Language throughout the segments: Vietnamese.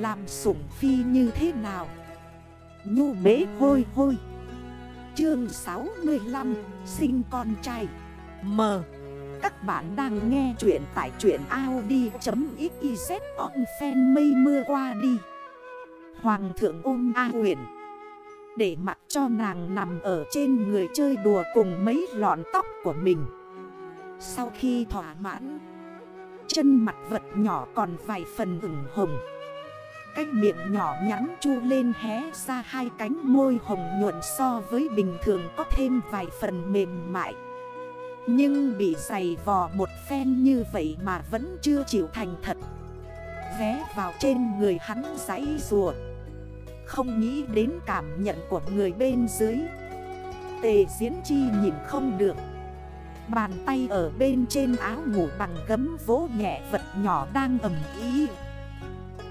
Làm sủng phi như thế nào? Nhu bế hôi hôi. Chương 65 Sinh con trai. M. Các bạn đang nghe chuyện tại chuyện Audi.xyz On fan mây mưa qua đi. Hoàng thượng ôm A huyền. Để mặc cho nàng nằm ở trên người chơi đùa cùng mấy lọn tóc của mình. Sau khi thỏa mãn, Chân mặt vật nhỏ còn vài phần ửng hồng. Cái miệng nhỏ nhắn chu lên hé ra hai cánh môi hồng nhuận so với bình thường có thêm vài phần mềm mại. Nhưng bị giày vò một phen như vậy mà vẫn chưa chịu thành thật. Vé vào trên người hắn giấy rùa Không nghĩ đến cảm nhận của người bên dưới. Tề diễn chi nhìn không được. Bàn tay ở bên trên áo ngủ bằng gấm vỗ nhẹ vật nhỏ đang ẩm ý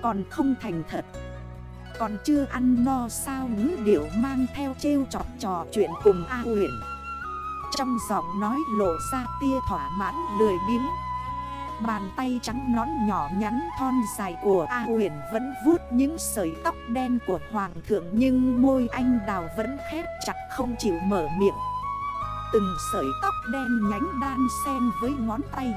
còn không thành thật. Còn chưa ăn no sao ngữ điệu mang theo trêu trọt trò chuyện cùng A huyền Trong giọng nói lộ ra tia thỏa mãn lười biếng. Bàn tay trắng nón nhỏ nhắn thon dài của A huyền vẫn vuốt những sợi tóc đen của hoàng thượng Nhưng môi anh đào vẫn khép chặt không chịu mở miệng. Từng sợi tóc đen nhánh đan xen với ngón tay.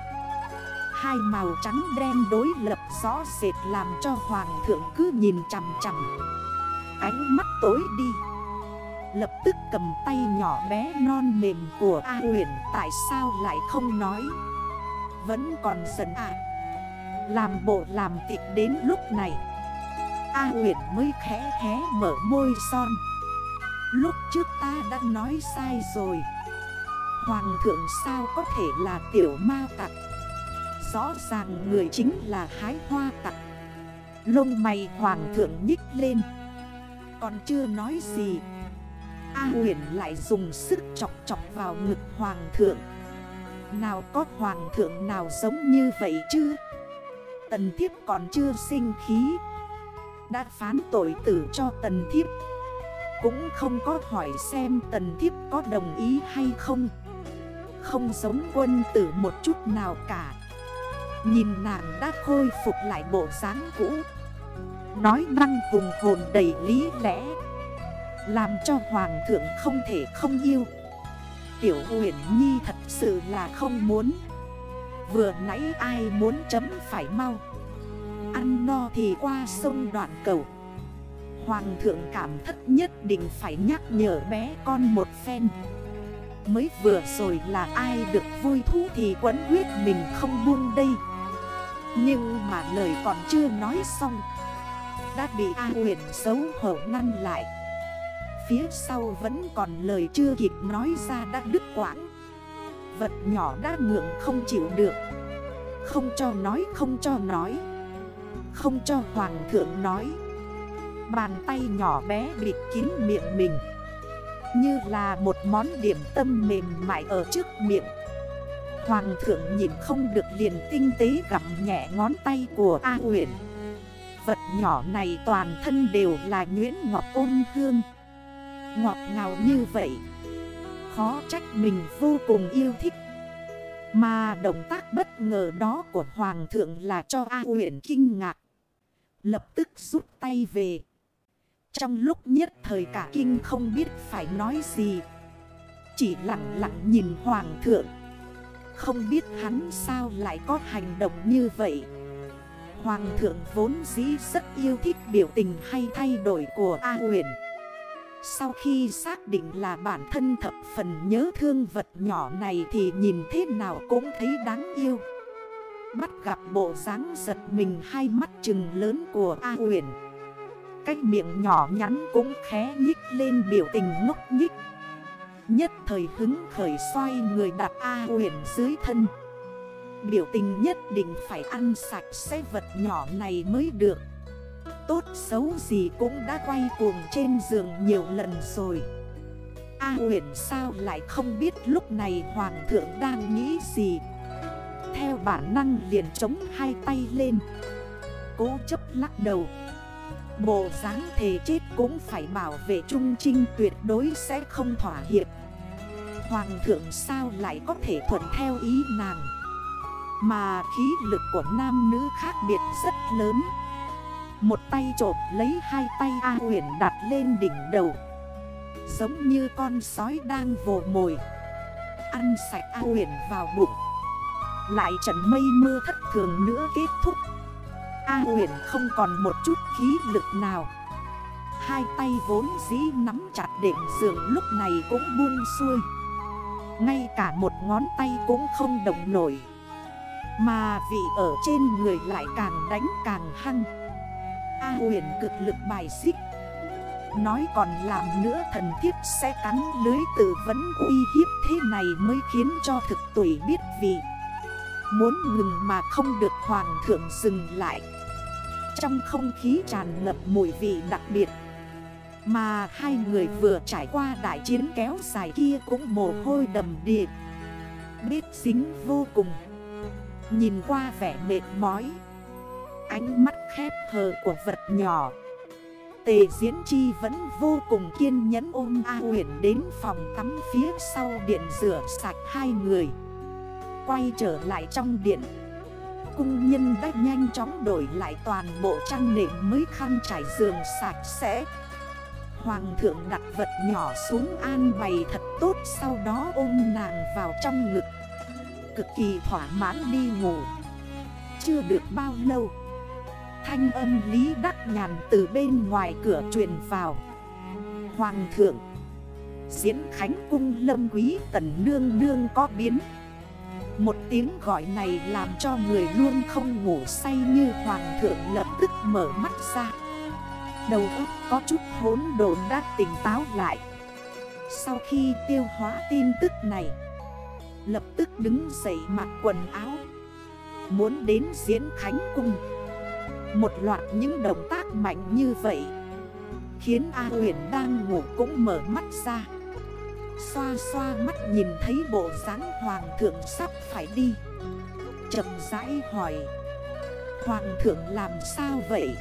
Hai màu trắng đen đối lập rõ rệt làm cho hoàng thượng cứ nhìn chằm chằm. Ánh mắt tối đi. Lập tức cầm tay nhỏ bé non mềm của A huyền Tại sao lại không nói? Vẫn còn giận à? Làm bộ làm tịch đến lúc này. A huyền mới khẽ hé mở môi son. Lúc trước ta đã nói sai rồi. Hoàng thượng sao có thể là tiểu ma tặc? Rõ ràng người chính là hái hoa tặc. Lông mày hoàng thượng nhích lên. Còn chưa nói gì, A huyền lại dùng sức chọc chọc vào ngực hoàng thượng. Nào có hoàng thượng nào giống như vậy chứ? Tần thiếp còn chưa sinh khí. Đã phán tội tử cho tần thiếp. Cũng không có hỏi xem tần thiếp có đồng ý hay không. Không giống quân tử một chút nào cả. Nhìn nàng đã khôi phục lại bộ dáng cũ. Nói năng hùng hồn đầy lý lẽ. Làm cho hoàng thượng không thể không yêu. Tiểu huyền nhi thật sự là không muốn. Vừa nãy ai muốn chấm phải mau. Ăn no thì qua sông đoạn cầu. Hoàng thượng cảm thất nhất định phải nhắc nhở bé con một phen. Mới vừa rồi là ai được vui thú thì quấn huyết mình không buông đây. Nhưng mà lời còn chưa nói xong, Đã bị A huyền xấu hổ ngăn lại. Phía sau vẫn còn lời chưa kịp nói ra đã đứt quãng. Vật nhỏ đã ngượng không chịu được. Không cho nói, không cho nói. Không cho hoàng thượng nói. Bàn tay nhỏ bé bịt kín miệng mình. Như là một món điểm tâm mềm mại ở trước miệng. Hoàng thượng nhìn không được liền tinh tế gặm nhẹ ngón tay của A huyện Vật nhỏ này toàn thân đều là Nguyễn Ngọc ôn hương. Ngọt ngào như vậy, Khó trách mình vô cùng yêu thích. Mà động tác bất ngờ đó của Hoàng thượng là cho A huyện kinh ngạc. Lập tức rút tay về. Trong lúc nhất thời cả kinh không biết phải nói gì. Chỉ lặng lặng nhìn hoàng thượng. Không biết hắn sao lại có hành động như vậy. Hoàng thượng vốn dĩ rất yêu thích biểu tình hay thay đổi của A huyền Sau khi xác định là bản thân thập phần nhớ thương vật nhỏ này thì nhìn thế nào cũng thấy đáng yêu. Bắt gặp bộ dáng giật mình hai mắt trừng lớn của A huyền cái miệng nhỏ nhắn cũng khé nhích lên, biểu tình ngốc nhích Nhất thời hứng khởi xoay người đặt A huyền dưới thân. Biểu tình nhất định phải ăn sạch sẽ vật nhỏ này mới được. Tốt xấu gì cũng đã quay cuồng trên giường nhiều lần rồi. A huyền sao lại không biết lúc này hoàng thượng đang nghĩ gì? Theo bản năng liền chống hai tay lên. Cố chấp lắc đầu. Bộ dáng thề chết cũng phải bảo vệ trung trinh tuyệt đối sẽ không thỏa hiệp. Hoàng thượng sao lại có thể thuận theo ý nàng? Mà khí lực của nam nữ khác biệt rất lớn. Một tay trộp lấy hai tay A huyền đặt lên đỉnh đầu. Giống như con sói đang vồ mồi. Ăn sạch A huyền vào bụng. Lại trận mây mưa thất thường nữa kết thúc. A huyền không còn một chút khí lực nào. Hai tay vốn dĩ nắm chặt đệm giường lúc này cũng buông xuôi. Ngay cả một ngón tay cũng không động nổi. Mà vị ở trên người lại càng đánh càng hăng. A huyền cực lực bài xích. Nói còn làm nữa thần thiếp sẽ cắn lưới tự vấn uy hiếp thế này mới khiến cho thực tuổi biết vị. Muốn ngừng mà không được hoàng thượng dừng lại. Trong không khí tràn ngập mùi vị đặc biệt. Mà hai người vừa trải qua đại chiến kéo dài kia cũng mồ hôi đầm đìa. Biết dính vô cùng. Nhìn qua vẻ mệt mỏi. Ánh mắt khép hờ của vật nhỏ. Tề Diễn Chi vẫn vô cùng kiên nhẫn ôm A huyền đến phòng tắm phía sau điện rửa sạch hai người. Quay trở lại trong điện. Cung nhân đã nhanh chóng đổi lại toàn bộ trang nệm mới khăn trải giường sạch sẽ. Hoàng thượng đặt vật nhỏ xuống an bày thật tốt, Sau đó ôm nàng vào trong ngực. Cực kỳ thỏa mãn đi ngủ. Chưa được bao lâu, Thanh âm Lý Đắc Nhàn từ bên ngoài cửa truyền vào. Hoàng thượng, Diễn Khánh Cung Lâm Quý Tần Nương Nương có biến. Một tiếng gọi này làm cho người luôn không ngủ say như Hoàng thượng lập tức mở mắt ra. Đầu óc có chút hốn độn đã tỉnh táo lại. Sau khi tiêu hóa tin tức này, Lập tức đứng dậy mặc quần áo, Muốn đến diễn khánh cung. Một loạt những động tác mạnh như vậy, Khiến A huyền đang ngủ cũng mở mắt ra. Xoa xoa mắt nhìn thấy bộ dáng hoàng thượng sắp phải đi. Chậm rãi hỏi, Hoàng thượng làm sao vậy?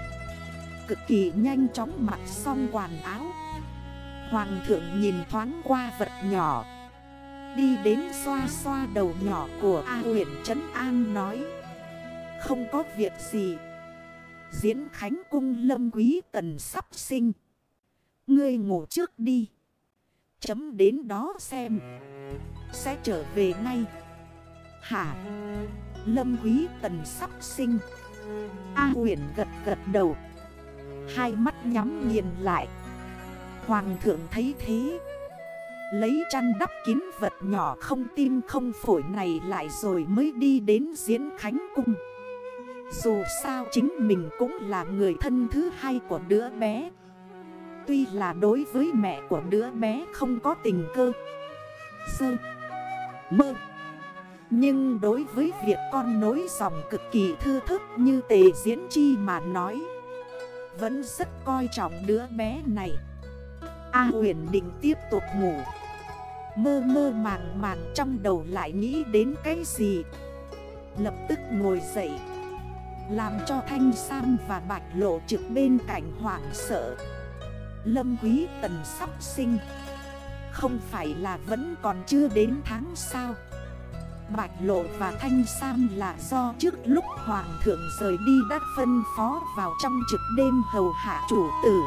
Cực kỳ nhanh chóng mặc xong quần áo Hoàng thượng nhìn thoáng qua vật nhỏ Đi đến xoa xoa đầu nhỏ của A huyện Trấn An nói, Không có việc gì Diễn Khánh Cung Lâm Quý Tần sắp sinh. Ngươi ngủ trước đi. Chấm đến đó xem. Sẽ trở về ngay. Hả? Lâm Quý Tần sắp sinh. A huyện gật gật đầu. Hai mắt nhắm nghiền lại. Hoàng thượng thấy thế. Lấy chăn đắp kín vật nhỏ không tim không phổi này lại rồi mới đi đến diễn khánh cung. Dù sao chính mình cũng là người thân thứ hai của đứa bé Tuy là đối với mẹ của đứa bé không có tình cơ Sơ Mơ Nhưng đối với việc con nối dòng cực kỳ thư thức như tề diễn chi mà nói vẫn rất coi trọng đứa bé này. A huyền định tiếp tục ngủ. Mơ mơ màng màng trong đầu lại nghĩ đến cái gì? Lập tức ngồi dậy. Làm cho Thanh Sam và Bạch Lộ trực bên cạnh hoảng sợ. Lâm Quý Tần sắp sinh. Không phải là vẫn còn chưa đến tháng sao? Bạch Lộ và Thanh Sam là do trước lúc Hoàng thượng rời đi đã phân phó vào trong trực đêm hầu hạ chủ tử.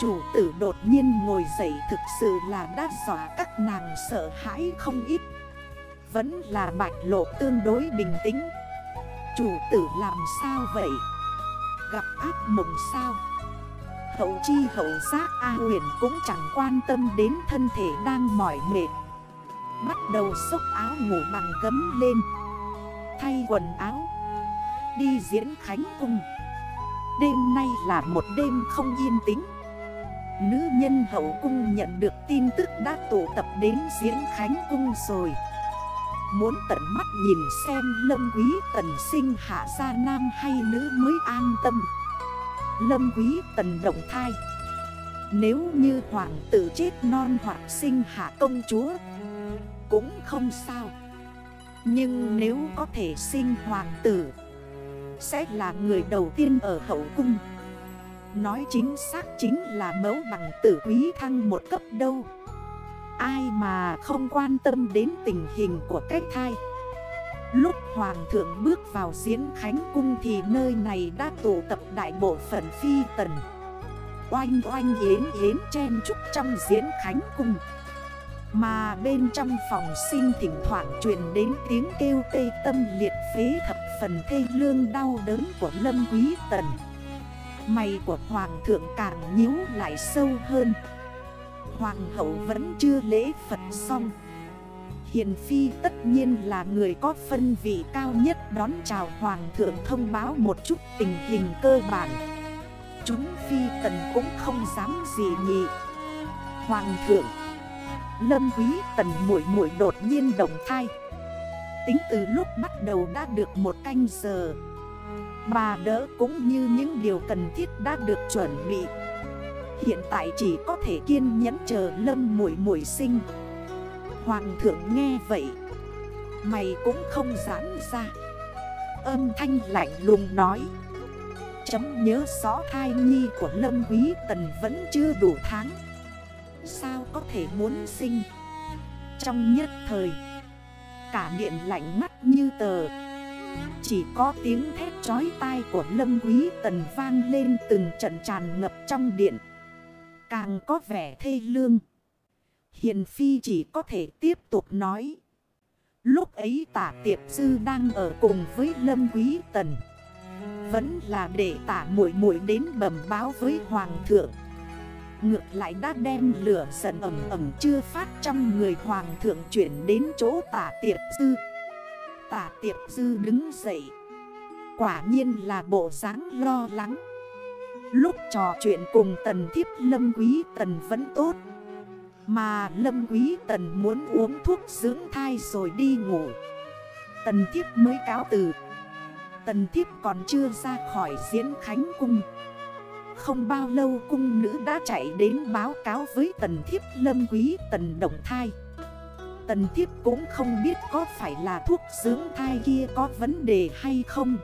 Chủ tử đột nhiên ngồi dậy thực sự là đã dọa các nàng sợ hãi không ít. Vẫn là bạch lộ tương đối bình tĩnh. Chủ tử làm sao vậy? Gặp ác mộng sao? Hậu chi hậu giác A huyền cũng chẳng quan tâm đến thân thể đang mỏi mệt. Bắt đầu xốc áo ngủ bằng gấm lên. Thay quần áo. Đi diễn khánh cung. Đêm nay là một đêm không yên tĩnh. Nữ nhân hậu cung nhận được tin tức đã tụ tập đến diễn khánh cung rồi. Muốn tận mắt nhìn xem lâm quý tần sinh hạ ra nam hay nữ mới an tâm. Lâm quý tần động thai. Nếu như hoàng tử chết non hoặc sinh hạ công chúa cũng không sao. Nhưng nếu có thể sinh hoàng tử, Sẽ là người đầu tiên ở hậu cung. Nói chính xác chính là mẫu bằng tử quý thăng một cấp đâu. Ai mà không quan tâm đến tình hình của cái thai? Lúc Hoàng thượng bước vào diễn khánh cung thì nơi này đã tụ tập đại bộ phận phi tần. Oanh oanh yến yến chen trúc trong diễn khánh cung. Mà bên trong phòng sinh thỉnh thoảng truyền đến tiếng kêu tê tâm liệt phế thập phần thê lương đau đớn của Lâm Quý Tần. Mày của Hoàng thượng càng nhíu lại sâu hơn. Hoàng hậu vẫn chưa lễ Phật xong. Hiền Phi tất nhiên là người có phân vị cao nhất đón chào Hoàng thượng thông báo một chút tình hình cơ bản. Chúng Phi tần cũng không dám gì nhị Hoàng thượng Lâm quý tần mũi mũi đột nhiên đồng thai. Tính từ lúc bắt đầu đã được một canh giờ. Bà đỡ cũng như những điều cần thiết đã được chuẩn bị. Hiện tại chỉ có thể kiên nhẫn chờ lâm mũi mũi sinh. Hoàng thượng nghe vậy, Mày cũng không giãn ra. Âm thanh lạnh lùng nói. Chấm nhớ rõ thai nhi của Lâm Quý Tần vẫn chưa đủ tháng. Sao có thể muốn sinh Trong nhất thời, Cả điện lạnh mắt như tờ Chỉ có tiếng thét chói tai của Lâm Quý Tần vang lên từng trận tràn ngập trong điện Càng có vẻ thê lương Hiền Phi chỉ có thể tiếp tục nói. Lúc ấy tả tiệp sư đang ở cùng với Lâm Quý Tần. Vẫn là để tả muội muội đến bẩm báo với Hoàng thượng. Ngược lại đã đem lửa giận ẩm ẩm chưa phát trong người Hoàng thượng chuyển đến chỗ tả tiệp sư. Tả tiệp sư đứng dậy. Quả nhiên là bộ dáng lo lắng. Lúc trò chuyện cùng tần thiếp lâm quý tần vẫn tốt. Mà Lâm Quý Tần muốn uống thuốc dưỡng thai rồi đi ngủ Tần Thiếp mới cáo từ Tần Thiếp còn chưa ra khỏi diễn khánh cung không bao lâu cung nữ đã chạy đến báo cáo với Tần Thiếp Lâm Quý, Tần Động Thai. Tần Thiếp cũng không biết có phải là thuốc dưỡng thai kia có vấn đề hay không.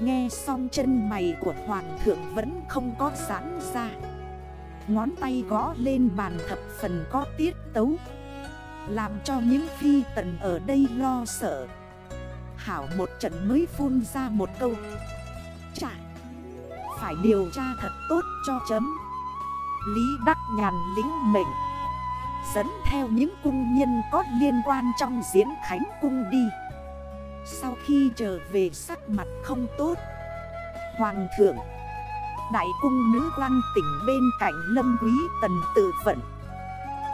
Nghe xong chân mày của Hoàng thượng vẫn không có giãn ra. Ngón tay gõ lên bàn thập phần có tiết tấu. Làm cho những phi tần ở đây lo sợ. Hảo một trận mới phun ra một câu. Chà! Phải điều tra thật tốt cho chấm. Lý Đắc Nhàn lính mệnh. Dẫn theo những cung nhân có liên quan trong diễn khánh cung đi. Sau khi trở về sắc mặt không tốt, Hoàng thượng, Đại cung nữ quan tỉnh bên cạnh Lâm Quý Tần tự vận.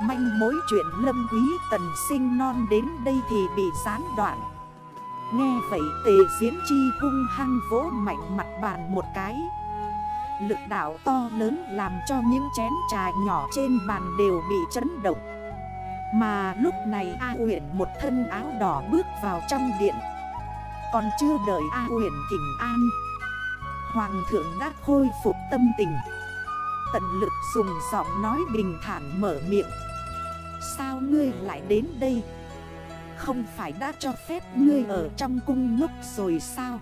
Manh mối chuyện Lâm Quý Tần sinh non đến đây thì bị gián đoạn. Nghe vậy tề diễn chi hung hăng vỗ mạnh mặt bàn một cái. Lực đảo to lớn làm cho những chén trà nhỏ trên bàn đều bị chấn động. Mà lúc này A Uyển một thân áo đỏ bước vào trong điện. Còn chưa đợi A Uyển thỉnh an, Hoàng thượng đã khôi phục tâm tình. Tận lực dùng giọng nói bình thản mở miệng. Sao ngươi lại đến đây? Không phải đã cho phép ngươi ở trong cung ngốc rồi sao?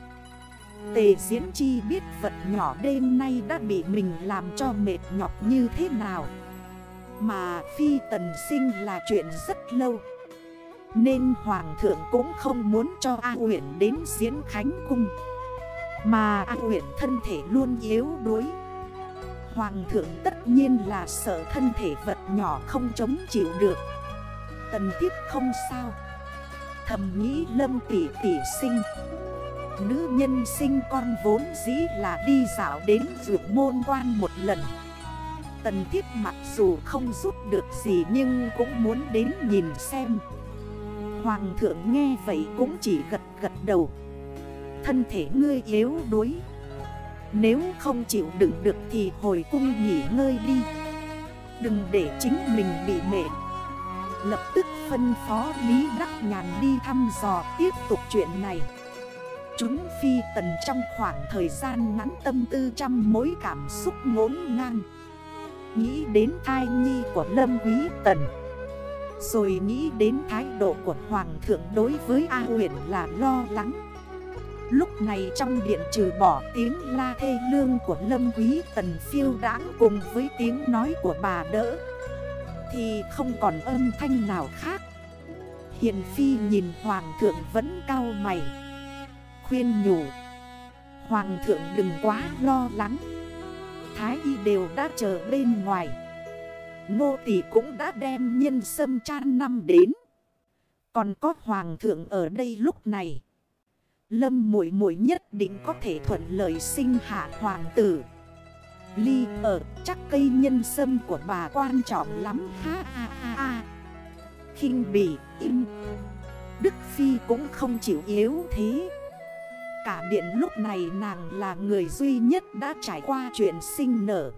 Tề diễn chi biết vật nhỏ đêm nay đã bị mình làm cho mệt nhọc như thế nào. Mà phi tần sinh là chuyện rất lâu. Nên hoàng thượng cũng không muốn cho A huyện đến diễn khánh cung. Mà A huyện thân thể luôn yếu đuối. Hoàng thượng tất nhiên là sợ thân thể vật nhỏ không chống chịu được. Tần tiếp không sao. Thầm nghĩ lâm tỷ tỷ sinh. Nữ nhân sinh con vốn dĩ là đi dạo đến rượu môn quan một lần. Tần thiết mặc dù không giúp được gì nhưng cũng muốn đến nhìn xem. Hoàng thượng nghe vậy cũng chỉ gật gật đầu. Thân thể ngươi yếu đuối. Nếu không chịu đựng được thì hồi cung nghỉ ngơi đi. Đừng để chính mình bị mệt. Lập tức phân phó Lý Đắc Nhàn đi thăm dò tiếp tục chuyện này. Chúng phi tần trong khoảng thời gian ngắn tâm tư trăm mối cảm xúc ngốn ngang. Nghĩ đến thai nhi của Lâm Quý Tần. Rồi nghĩ đến thái độ của Hoàng thượng đối với A huyền là lo lắng. Lúc này trong điện trừ bỏ tiếng la thê lương của Lâm Quý Tần phiêu đáng cùng với tiếng nói của bà đỡ, Thì không còn âm thanh nào khác. Hiền Phi nhìn Hoàng thượng vẫn cao mày. Khuyên nhủ. Hoàng thượng đừng quá lo lắng. Thái y đều đã chờ bên ngoài. Nô tỳ cũng đã đem nhân sâm chan năm đến. Còn có hoàng thượng ở đây lúc này. Lâm muội muội nhất định có thể thuận lợi sinh hạ hoàng tử. Ly ở, chắc cây nhân sâm của bà quan trọng lắm. Ha ha ha ha. Khinh bỉ, im. Đức Phi cũng không chịu yếu thế. Cả điện lúc này nàng là người duy nhất đã trải qua chuyện sinh nở.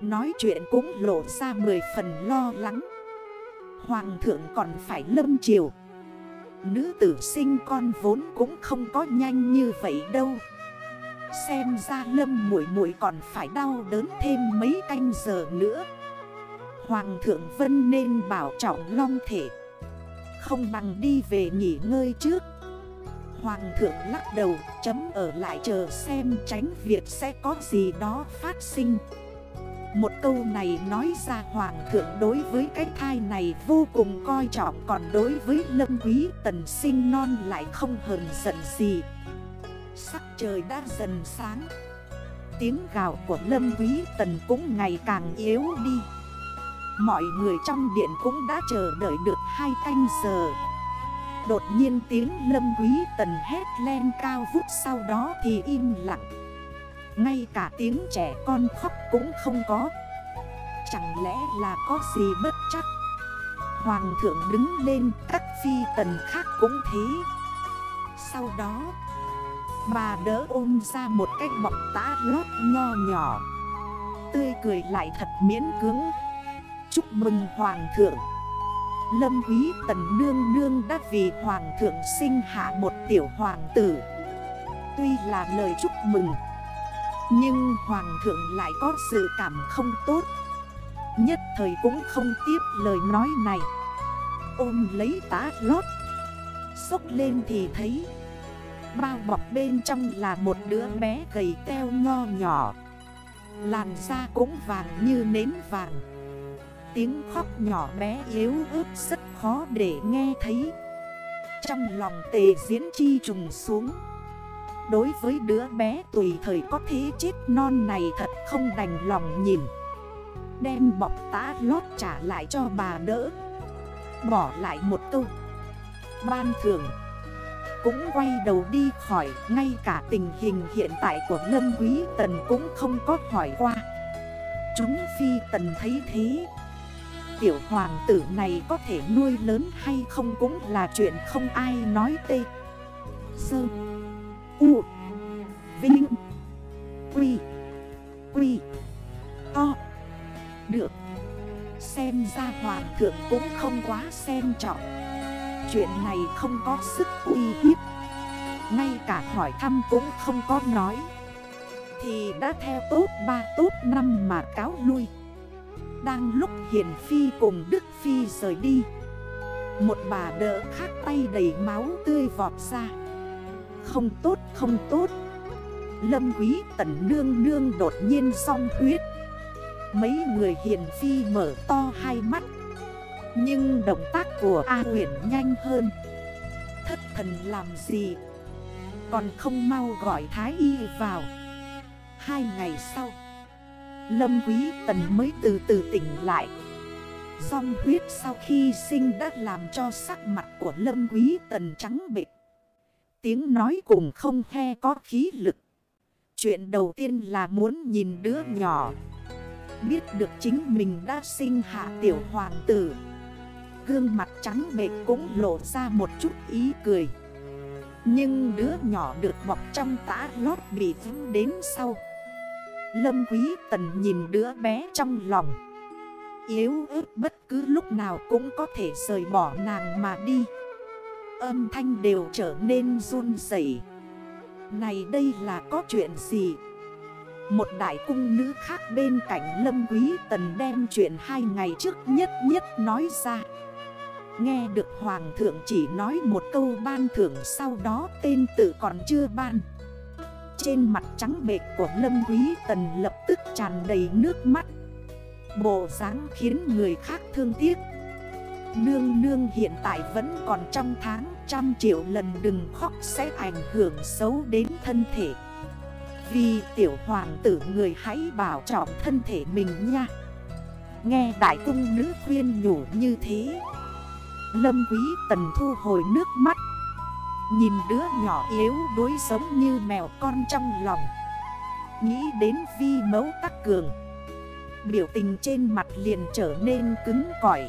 Nói chuyện cũng lộ ra mười phần lo lắng. Hoàng thượng còn phải lâm chiều Nữ tử sinh con vốn cũng không có nhanh như vậy đâu. Xem ra lâm muội muội còn phải đau đớn thêm mấy canh giờ nữa. Hoàng thượng vân nên bảo trọng long thể. Không bằng đi về nghỉ ngơi trước. Hoàng thượng lắc đầu, chấm ở lại chờ xem tránh việc sẽ có gì đó phát sinh. Một câu này nói ra Hoàng thượng đối với cái thai này vô cùng coi trọng, Còn đối với lâm quý tần sinh non lại không hờn giận gì. Sắc trời đã dần sáng, Tiếng gào của lâm quý tần cũng ngày càng yếu đi. Mọi người trong điện cũng đã chờ đợi được hai canh giờ. Đột nhiên tiếng lâm quý tần hét lên cao vút sau đó thì im lặng. Ngay cả tiếng trẻ con khóc cũng không có. Chẳng lẽ là có gì bất chắc? Hoàng thượng đứng lên, các phi tần khác cũng thế. Sau đó, Bà đỡ ôm ra một cái bọc tá lót nho nhỏ. Tươi cười lại thật miễn cứng Chúc mừng Hoàng thượng. Lâm quý tần nương nương đã vì Hoàng thượng sinh hạ một tiểu hoàng tử. Tuy là lời chúc mừng, Nhưng Hoàng thượng lại có sự cảm không tốt. Nhất thời cũng không tiếp lời nói này. Ôm lấy tá lót, Xốc lên thì thấy Bao bọc bên trong là một đứa bé gầy teo nho nhỏ. Làn da cũng vàng như nến vàng. Tiếng khóc nhỏ bé yếu ớt rất khó để nghe thấy. Trong lòng tề diễn chi trùng xuống. Đối với đứa bé tùy thời có thế chết non này thật không đành lòng nhìn. Đem bọc tá lót trả lại cho bà đỡ. Bỏ lại một câu. Ban thường cũng quay đầu đi khỏi, Ngay cả tình hình hiện tại của Lâm Quý Tần cũng không có hỏi qua. Chúng phi tần thấy thế. Tiểu hoàng tử này có thể nuôi lớn hay không cũng là chuyện không ai nói tê. Sơ. U. Vinh. Quy. Quy. To. Được. Xem ra hoàng thượng cũng không quá xem trọng. Chuyện này không có sức uy hiếp. Ngay cả hỏi thăm cũng không có nói. Thì đã theo tốt ba tốt năm mà cáo lui. Đang lúc Hiền Phi cùng Đức Phi rời đi, Một bà đỡ khác tay đầy máu tươi vọt ra. Không tốt không tốt. Lâm quý tần nương nương đột nhiên song huyết. Mấy người hiền phi mở to hai mắt. Nhưng động tác của A huyền nhanh hơn. Thất thần làm gì? Còn không mau gọi Thái Y vào. Hai ngày sau Lâm Quý Tần mới từ từ tỉnh lại. Dòng huyết sau khi sinh đã làm cho sắc mặt của Lâm Quý Tần trắng bệch. Tiếng nói cùng không khe có khí lực. Chuyện đầu tiên là muốn nhìn đứa nhỏ. Biết được chính mình đã sinh hạ tiểu hoàng tử. Gương mặt trắng bệch cũng lộ ra một chút ý cười. Nhưng đứa nhỏ được bọc trong tã lót bị vững đến sau. Lâm quý tần nhìn đứa bé trong lòng. Yếu ớt bất cứ lúc nào cũng có thể rời bỏ nàng mà đi. Âm thanh đều trở nên run dậy Này đây là có chuyện gì? Một đại cung nữ khác bên cạnh Lâm Quý Tần đem chuyện hai ngày trước nhất nhất nói ra. Nghe được Hoàng thượng chỉ nói một câu ban thưởng sau đó tên tự còn chưa ban. Trên mặt trắng bệt của Lâm Quý Tần lập tức tràn đầy nước mắt. Bộ dáng khiến người khác thương tiếc. Nương nương hiện tại vẫn còn trong tháng Trăm triệu lần đừng khóc sẽ ảnh hưởng xấu đến thân thể. Vì tiểu hoàng tử người hãy bảo trọng thân thể mình nha. Nghe đại cung nữ khuyên nhủ như thế, Lâm quý tần thu hồi nước mắt. Nhìn đứa nhỏ yếu đối giống như mèo con trong lòng. Nghĩ đến vi mấu tắc cường. Biểu tình trên mặt liền trở nên cứng cỏi.